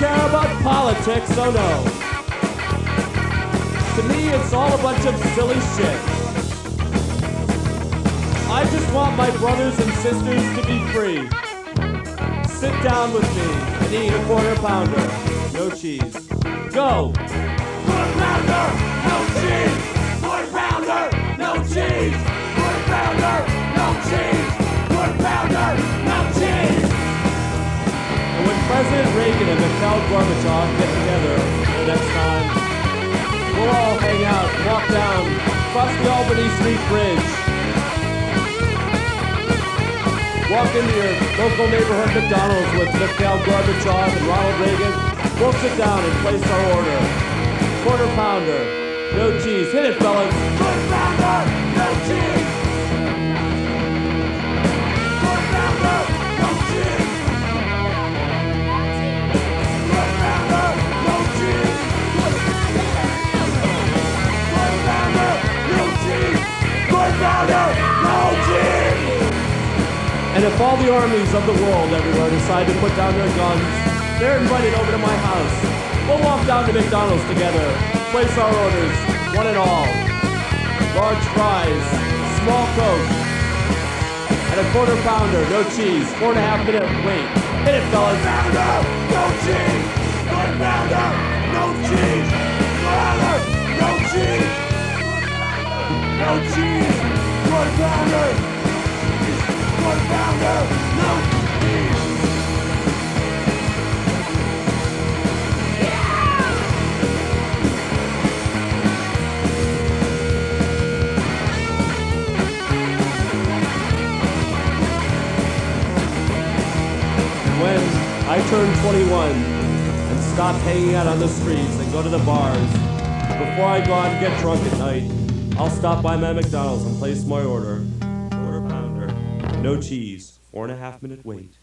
politics, oh no. To me, it's all a bunch of silly shit. I just want my brothers and sisters to be free. Sit down with me and eat a quarter pounder. No cheese. Go! President Reagan and Mikhail Gorbachev get together the next time, we'll all hang out, walk down, cross the Albany Street Bridge, walk into your local neighborhood McDonald's with Mikhail Gorbachev and Ronald Reagan. We'll sit down and place our order. Quarter pounder, no cheese. Hit it, fellas. And if all the armies of the world everywhere decide to put down their guns, they're invited over to my house. We'll walk down to McDonald's together, place our orders, one and all. Large fries, small Coke, and a quarter pounder, no cheese, four and a half minute wait. Hit it, fellas. pounder, no cheese. Quarter pounder, no cheese. Quarter, no cheese. No cheese. Quarter pounder. I turn 21 and stop hanging out on the streets and go to the bars, before I go out and get drunk at night, I'll stop by my McDonald's and place my order. No cheese, four and a half minute wait.